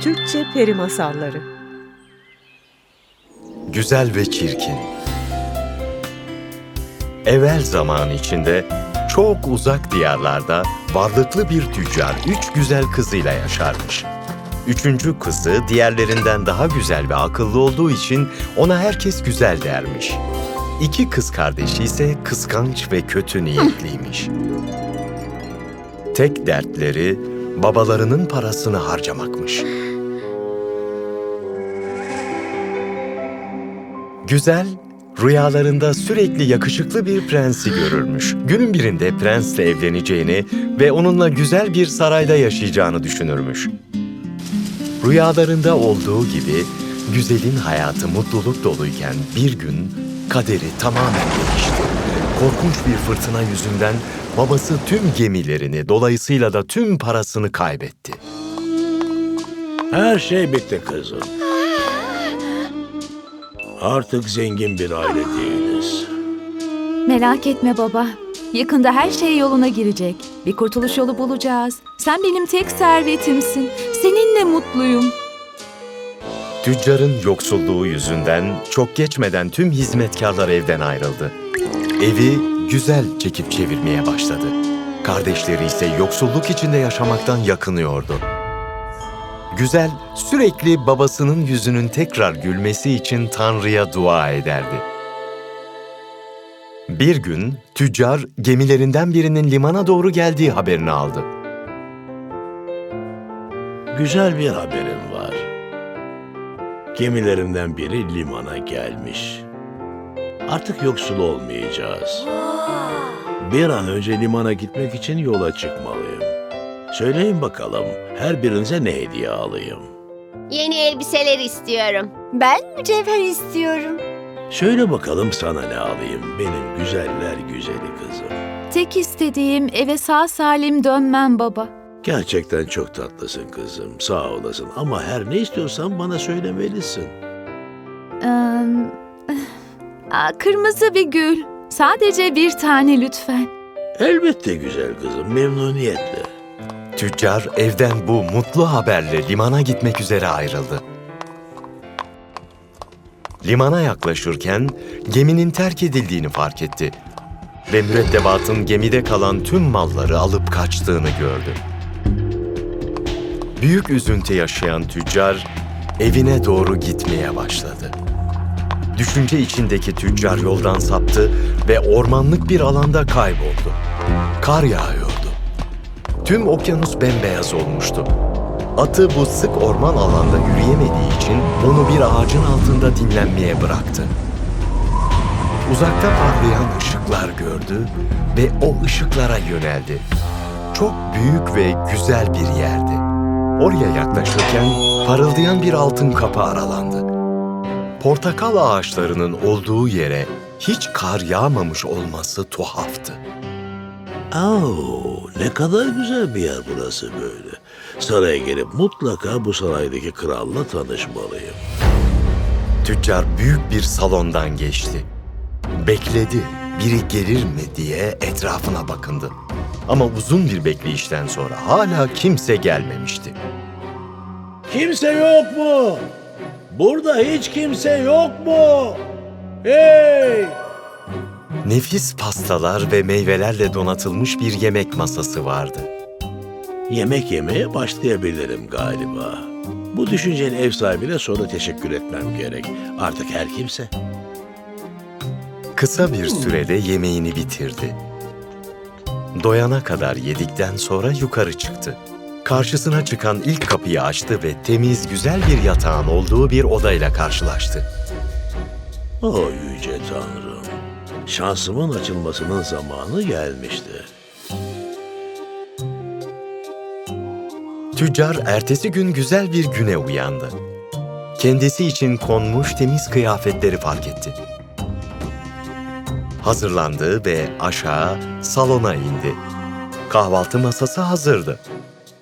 Türkçe Peri Masalları Güzel ve çirkin. Evvel zaman içinde çok uzak diyarlarda varlıklı bir tüccar üç güzel kızıyla yaşarmış. Üçüncü kızı diğerlerinden daha güzel ve akıllı olduğu için ona herkes güzel dermiş. İki kız kardeşi ise kıskanç ve kötü niyetliymiş. Tek dertleri babalarının parasını harcamakmış. Güzel, rüyalarında sürekli yakışıklı bir prensi görürmüş. Günün birinde prensle evleneceğini ve onunla güzel bir sarayda yaşayacağını düşünürmüş. Rüyalarında olduğu gibi güzelin hayatı mutluluk doluyken bir gün kaderi tamamen değişti. Korkunç bir fırtına yüzünden babası tüm gemilerini dolayısıyla da tüm parasını kaybetti. Her şey bitti kızım. Artık zengin bir aile değiliz. Merak etme baba. Yakında her şey yoluna girecek. Bir kurtuluş yolu bulacağız. Sen benim tek servetimsin. Seninle mutluyum. Tüccarın yoksulluğu yüzünden çok geçmeden tüm hizmetkarlar evden ayrıldı. Evi güzel çekip çevirmeye başladı. Kardeşleri ise yoksulluk içinde yaşamaktan yakınıyordu. Güzel sürekli babasının yüzünün tekrar gülmesi için Tanrı'ya dua ederdi. Bir gün tüccar gemilerinden birinin limana doğru geldiği haberini aldı. Güzel bir haberim var. Gemilerinden biri limana gelmiş. Artık yoksul olmayacağız. Bir an önce limana gitmek için yola çıkmalıyım. Söyleyin bakalım, her birinize ne hediye alayım? Yeni elbiseler istiyorum. Ben mücevher istiyorum. Söyle bakalım sana ne alayım, benim güzeller güzeli kızım. Tek istediğim eve sağ salim dönmem baba. Gerçekten çok tatlısın kızım, sağ olasın ama her ne istiyorsan bana söylemelisin. Ee, aa, kırmızı bir gül. Sadece bir tane lütfen. Elbette güzel kızım, memnuniyetle. Tüccar evden bu mutlu haberle limana gitmek üzere ayrıldı. Limana yaklaşırken geminin terk edildiğini fark etti ve mürettebatın gemide kalan tüm malları alıp kaçtığını gördü. Büyük üzüntü yaşayan tüccar evine doğru gitmeye başladı. Düşünce içindeki tüccar yoldan saptı ve ormanlık bir alanda kayboldu. Kar yağıyordu. Tüm okyanus bembeyaz olmuştu. Atı bu sık orman alanda yürüyemediği için onu bir ağacın altında dinlenmeye bıraktı. Uzakta parlayan ışıklar gördü ve o ışıklara yöneldi. Çok büyük ve güzel bir yerdi. Oraya yaklaşırken parıldayan bir altın kapı aralandı. Portakal ağaçlarının olduğu yere hiç kar yağmamış olması tuhaftı. Oo, ne kadar güzel bir yer burası böyle. Saraya gelip mutlaka bu saraydaki kralla tanışmalıyım. Tüccar büyük bir salondan geçti. Bekledi, biri gelir mi diye etrafına bakındı. Ama uzun bir bekleyişten sonra hala kimse gelmemişti. Kimse yok mu? Burada hiç kimse yok mu? Hey! Nefis pastalar ve meyvelerle donatılmış bir yemek masası vardı. Yemek yemeye başlayabilirim galiba. Bu düşünceli ev sahibine sonra teşekkür etmem gerek. Artık her kimse. Kısa bir sürede yemeğini bitirdi. Doyana kadar yedikten sonra yukarı çıktı. Karşısına çıkan ilk kapıyı açtı ve temiz güzel bir yatağın olduğu bir odayla karşılaştı. O yüce Tanrım. Şansımın açılmasının zamanı gelmişti. Tüccar ertesi gün güzel bir güne uyandı. Kendisi için konmuş temiz kıyafetleri fark etti. Hazırlandı ve aşağı salona indi. Kahvaltı masası hazırdı.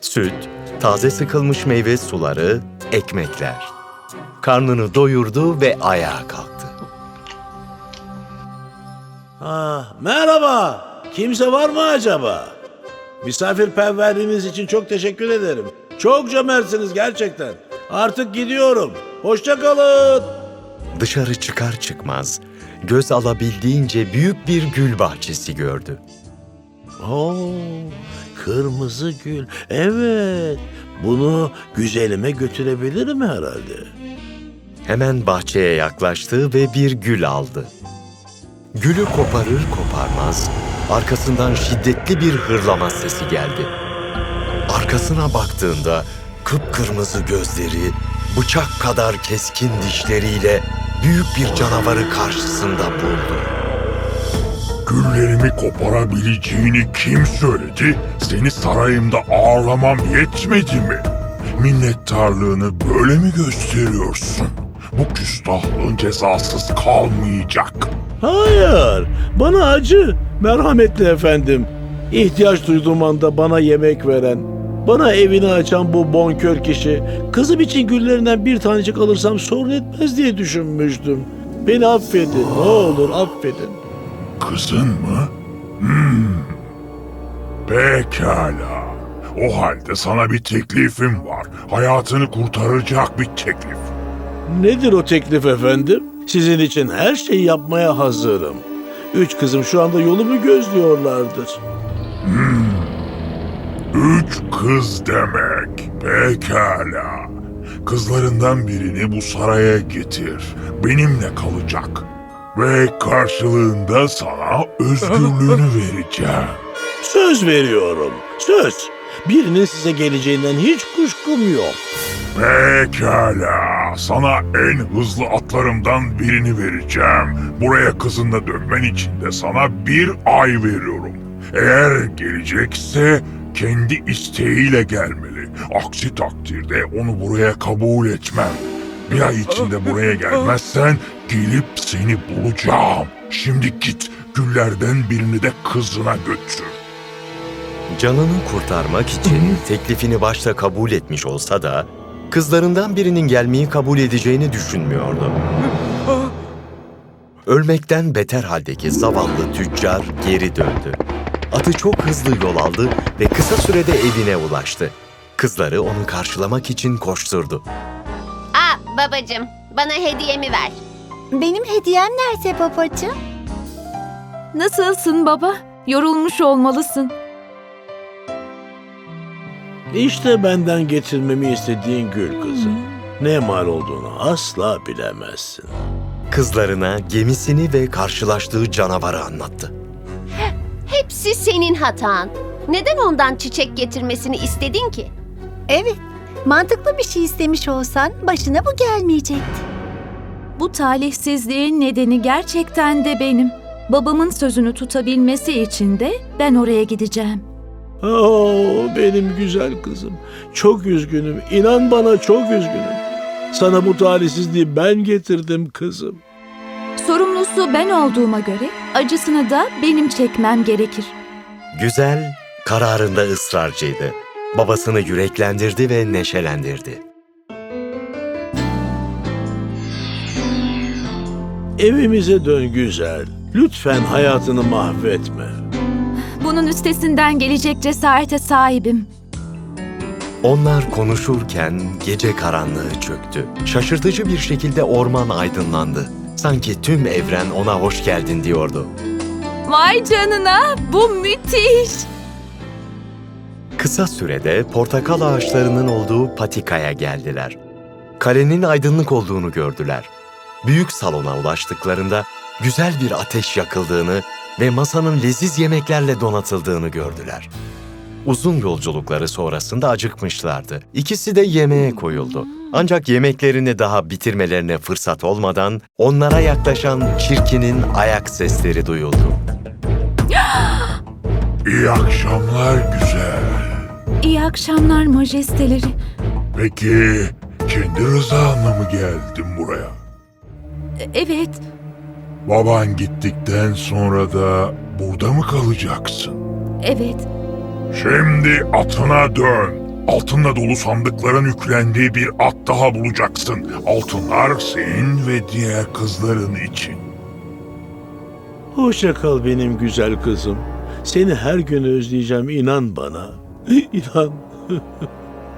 Süt, taze sıkılmış meyve suları, ekmekler. Karnını doyurdu ve ayağa kalktı. Ah, merhaba. Kimse var mı acaba? Misafirperverliğiniz için çok teşekkür ederim. Çok cömertsiniz gerçekten. Artık gidiyorum. Hoşça kalın. Dışarı çıkar çıkmaz göz alabildiğince büyük bir gül bahçesi gördü. Oo, kırmızı gül. Evet. Bunu güzelime götürebilirim herhalde. Hemen bahçeye yaklaştı ve bir gül aldı. Gülü koparır koparmaz arkasından şiddetli bir hırlama sesi geldi. Arkasına baktığında kıpkırmızı gözleri, bıçak kadar keskin dişleriyle büyük bir canavarı karşısında buldu. Güllerimi koparabileceğini kim söyledi? Seni sarayımda ağırlamam yetmedi mi? Minnettarlığını böyle mi gösteriyorsun? Bu küstahlığın cezasız kalmayacak. Hayır, bana acı. Merhametli efendim. İhtiyaç duyduğum anda bana yemek veren, bana evini açan bu bonkör kişi, kızım için güllerinden bir tanecik alırsam sorun etmez diye düşünmüştüm. Beni affedin, ne olur affedin. Kızın mı? Hmm. Pekala. O halde sana bir teklifim var. Hayatını kurtaracak bir teklif. Nedir o teklif efendim? Sizin için her şeyi yapmaya hazırım. Üç kızım şu anda yolumu gözlüyorlardır. Üç kız demek. Pekala. Kızlarından birini bu saraya getir. Benimle kalacak. Ve karşılığında sana özgürlüğünü vereceğim. Söz veriyorum, söz. Birinin size geleceğinden hiç kuşkum yok. Pekala. Sana en hızlı atlarımdan birini vereceğim. Buraya kızınla dönmen için de sana bir ay veriyorum. Eğer gelecekse kendi isteğiyle gelmeli. Aksi takdirde onu buraya kabul etmem. Bir ay içinde buraya gelmezsen gelip seni bulacağım. Şimdi git güllerden birini de kızına götür. Canını kurtarmak için teklifini başta kabul etmiş olsa da kızlarından birinin gelmeyi kabul edeceğini düşünmüyordu. Ölmekten beter haldeki zavallı tüccar geri döndü. Atı çok hızlı yol aldı ve kısa sürede evine ulaştı. Kızları onu karşılamak için koşturdu. Aa babacığım bana hediyemi ver. Benim hediyem nerede babacığım? Nasılsın baba? Yorulmuş olmalısın. İşte benden getirmemi istediğin gül kızım. Ne mal olduğunu asla bilemezsin. Kızlarına gemisini ve karşılaştığı canavarı anlattı. Hepsi senin hatan. Neden ondan çiçek getirmesini istedin ki? Evet, mantıklı bir şey istemiş olsan başına bu gelmeyecekti. Bu talihsizliğin nedeni gerçekten de benim. Babamın sözünü tutabilmesi için de ben oraya gideceğim. Oo benim güzel kızım. Çok üzgünüm. İnan bana çok üzgünüm. Sana bu talihsizliği ben getirdim kızım. Sorumlusu ben olduğuma göre acısını da benim çekmem gerekir. Güzel, kararında ısrarcıydı. Babasını yüreklendirdi ve neşelendirdi. Evimize dön güzel. Lütfen hayatını mahvetme. Bunun üstesinden gelecek cesarete sahibim. Onlar konuşurken gece karanlığı çöktü. Şaşırtıcı bir şekilde orman aydınlandı. Sanki tüm evren ona hoş geldin diyordu. Vay canına bu müthiş. Kısa sürede portakal ağaçlarının olduğu patikaya geldiler. Kalenin aydınlık olduğunu gördüler. Büyük salona ulaştıklarında güzel bir ateş yakıldığını ve masanın leziz yemeklerle donatıldığını gördüler. Uzun yolculukları sonrasında acıkmışlardı. İkisi de yemeğe koyuldu. Ancak yemeklerini daha bitirmelerine fırsat olmadan onlara yaklaşan çirkinin ayak sesleri duyuldu. İyi akşamlar güzel. İyi akşamlar majesteleri. Peki kendi rızanla mı geldin buraya? E- Evet, Baban gittikten sonra da burada mı kalacaksın? evet. Şimdi atına dön. Altınla dolu sandıkların yüklendiği bir at daha bulacaksın. Altınlar senin ve diğer kızların için. Hoşça kal benim güzel kızım. Seni her gün özleyeceğim inan bana. İnan.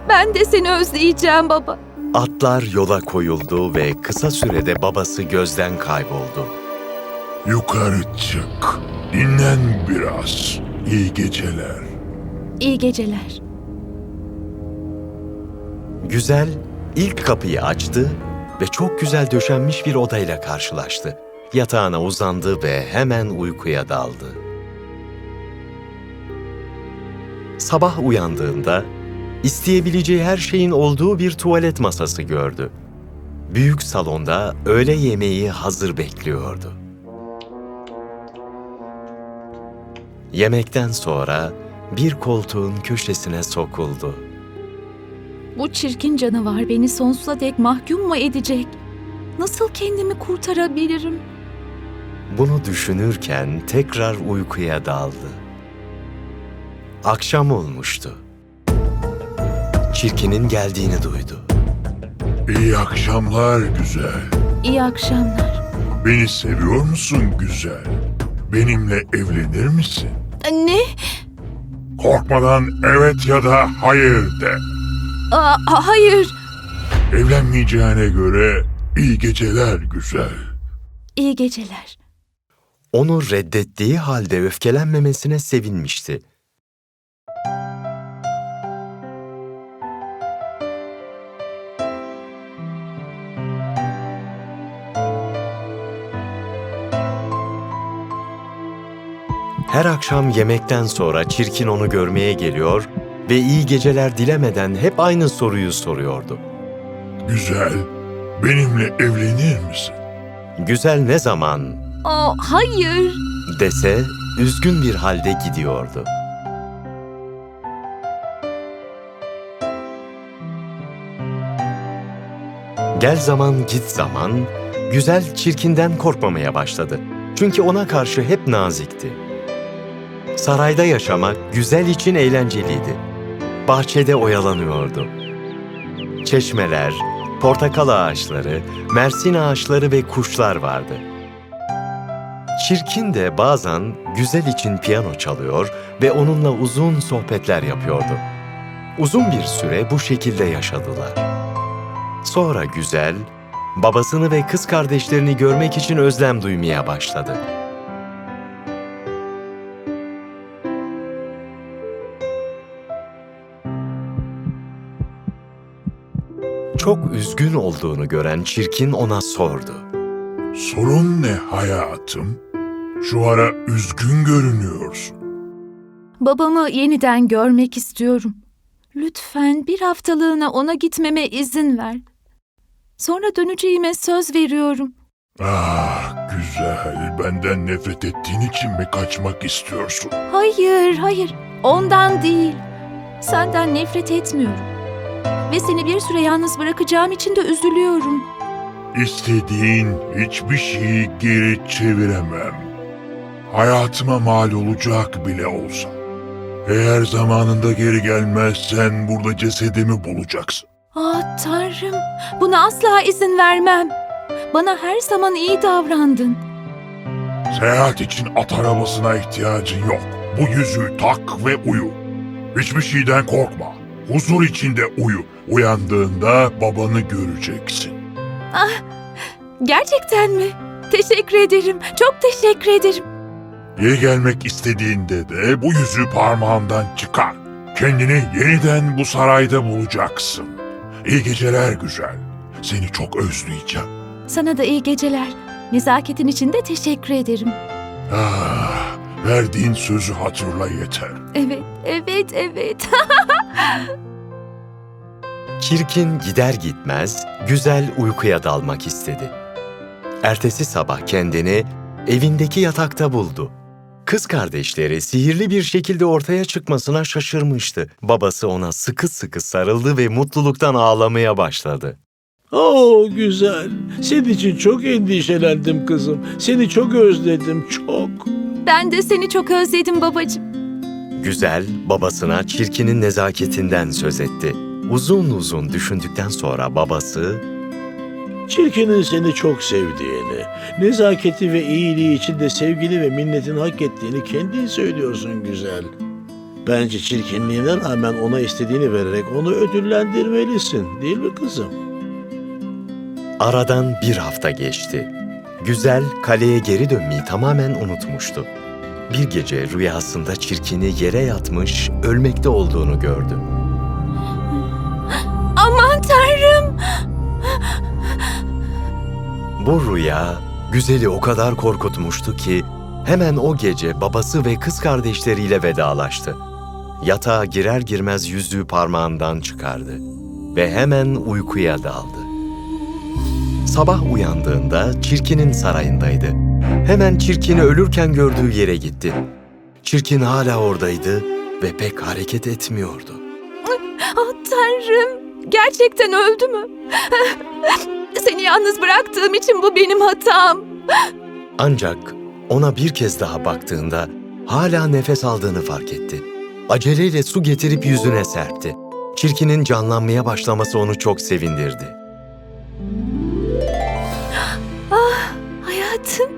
Ben de seni özleyeceğim baba. Atlar yola koyuldu ve kısa sürede babası gözden kayboldu. Yukarı çık. Dinlen biraz. İyi geceler. İyi geceler. Güzel ilk kapıyı açtı ve çok güzel döşenmiş bir odayla karşılaştı. Yatağına uzandı ve hemen uykuya daldı. Sabah uyandığında isteyebileceği her şeyin olduğu bir tuvalet masası gördü. Büyük salonda öğle yemeği hazır bekliyordu. Yemekten sonra bir koltuğun köşesine sokuldu. Bu çirkin canavar beni sonsuza dek mahkum mu edecek? Nasıl kendimi kurtarabilirim? Bunu düşünürken tekrar uykuya daldı. Akşam olmuştu. Çirkinin geldiğini duydu. İyi akşamlar güzel. İyi akşamlar. Beni seviyor musun güzel? Benimle evlenir misin? Ne? Korkmadan evet ya da hayır de. Aa, hayır. Evlenmeyeceğine göre iyi geceler güzel. İyi geceler. Onu reddettiği halde öfkelenmemesine sevinmişti. Her akşam yemekten sonra Çirkin onu görmeye geliyor ve iyi geceler dilemeden hep aynı soruyu soruyordu. Güzel, benimle evlenir misin? Güzel ne zaman Aa, hayır. dese üzgün bir halde gidiyordu. Gel zaman git zaman, güzel çirkinden korkmamaya başladı. Çünkü ona karşı hep nazikti. Sarayda yaşamak güzel için eğlenceliydi. Bahçede oyalanıyordu. Çeşmeler, portakal ağaçları, mersin ağaçları ve kuşlar vardı. Çirkin de bazen güzel için piyano çalıyor ve onunla uzun sohbetler yapıyordu. Uzun bir süre bu şekilde yaşadılar. Sonra güzel, babasını ve kız kardeşlerini görmek için özlem duymaya başladı. Çok üzgün olduğunu gören Çirkin ona sordu. Sorun ne hayatım? Şu ara üzgün görünüyorsun. Babamı yeniden görmek istiyorum. Lütfen bir haftalığına ona gitmeme izin ver. Sonra döneceğime söz veriyorum. Ah güzel, benden nefret ettiğin için mi kaçmak istiyorsun? Hayır, hayır. Ondan değil. Senden nefret etmiyorum. Ve seni bir süre yalnız bırakacağım için de üzülüyorum. İstediğin hiçbir şeyi geri çeviremem. Hayatıma mal olacak bile olsa. Eğer zamanında geri gelmezsen burada cesedimi bulacaksın. Ah Tanrım, buna asla izin vermem. Bana her zaman iyi davrandın. Seyahat için at arabasına ihtiyacın yok. Bu yüzüğü tak ve uyu. Hiçbir şeyden korkma. Huzur içinde uyu. Uyandığında babanı göreceksin. Gerçekten mi? Teşekkür ederim. Çok teşekkür ederim. Geri gelmek istediğinde de bu yüzüğü parmağından çıkar. Kendini yeniden bu sarayda bulacaksın. İyi geceler güzel. Seni çok özleyeceğim. Sana da iyi geceler. Nezaketin için de teşekkür ederim. Ah, verdiğin sözü hatırla yeter. Evet, evet, evet. Çirkin gider gitmez güzel uykuya dalmak istedi. Ertesi sabah kendini evindeki yatakta buldu. Kız kardeşleri sihirli bir şekilde ortaya çıkmasına şaşırmıştı. Babası ona sıkı sıkı sarıldı ve mutluluktan ağlamaya başladı. Oo güzel. Senin için çok endişelendim kızım. Seni çok özledim, çok. ben de seni çok özledim babacığım. Güzel babasına çirkinin nezaketinden söz etti. Uzun uzun düşündükten sonra babası Çirkinin seni çok sevdiğini, nezaketi ve iyiliği için de sevgini ve minnetin hak ettiğini kendin söylüyorsun güzel. Bence çirkinliğine rağmen ona istediğini vererek onu ödüllendirmelisin. Değil mi kızım? Aradan bir hafta geçti. Güzel kaleye geri dönmeyi tamamen unutmuştu. Bir gece rüyasında çirkini yere yatmış, ölmekte olduğunu gördü. Bu rüya güzeli o kadar korkutmuştu ki hemen o gece babası ve kız kardeşleriyle vedalaştı. Yatağa girer girmez yüzüğü parmağından çıkardı ve hemen uykuya daldı. Sabah uyandığında Çirkin'in sarayındaydı. Hemen Çirkin'i ölürken gördüğü yere gitti. Çirkin hala oradaydı ve pek hareket etmiyordu. Ah tanrım! Gerçekten öldü mü? Seni yalnız bıraktığım için bu benim hatam. Ancak ona bir kez daha baktığında hala nefes aldığını fark etti. Aceleyle su getirip yüzüne serpti. Çirkinin canlanmaya başlaması onu çok sevindirdi. Hayatım,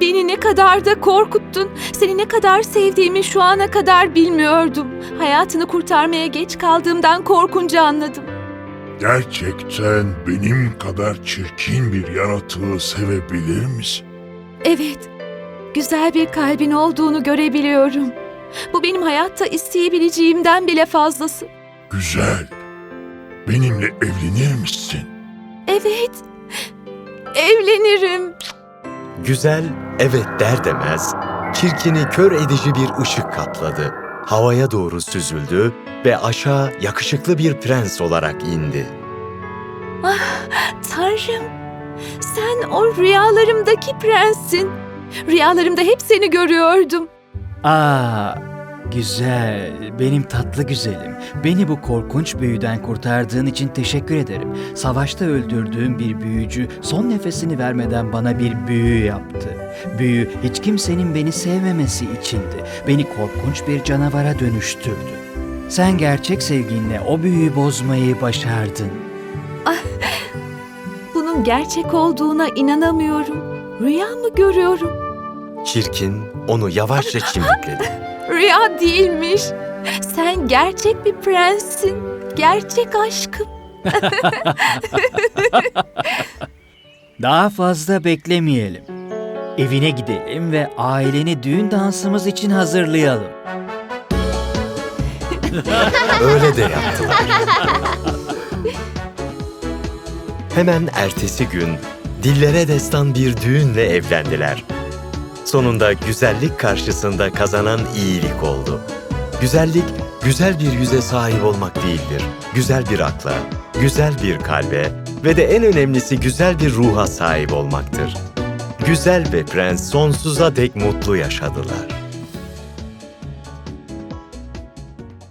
beni ne kadar da korkuttun. Seni ne kadar sevdiğimi şu ana kadar bilmiyordum. Hayatını kurtarmaya geç kaldığımdan korkunca anladım. Gerçekten benim kadar çirkin bir yaratığı sevebilir misin? Evet, güzel bir kalbin olduğunu görebiliyorum. Bu benim hayatta isteyebileceğimden bile fazlası. Güzel. Benimle evlenir misin? Evet, evlenirim. Güzel evet der demez, çirkini kör edici bir ışık kapladı. Havaya doğru süzüldü ve aşağı yakışıklı bir prens olarak indi. Tanrım, sen o rüyalarımdaki prenssin. Rüyalarımda hep seni görüyordum. Aa, güzel. Benim tatlı güzelim. Beni bu korkunç büyüden kurtardığın için teşekkür ederim. Savaşta öldürdüğüm bir büyücü son nefesini vermeden bana bir büyü yaptı. Büyü hiç kimsenin beni sevmemesi içindi. Beni korkunç bir canavara dönüştürdü. Sen gerçek sevginle o büyüyü bozmayı başardın. Bunun gerçek olduğuna inanamıyorum. Rüya mı görüyorum? Çirkin onu yavaşça çimdikledi. Rüya değilmiş. Sen gerçek bir prenssin. Gerçek aşkım. Daha fazla beklemeyelim. Evine gidelim ve aileni düğün dansımız için hazırlayalım. Öyle de yaptılar. Hemen ertesi gün dillere destan bir düğünle evlendiler. Sonunda güzellik karşısında kazanan iyilik oldu. Güzellik, güzel bir yüze sahip olmak değildir. Güzel bir akla, güzel bir kalbe ve de en önemlisi güzel bir ruha sahip olmaktır. Güzel ve prens sonsuza dek mutlu yaşadılar.